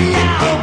now.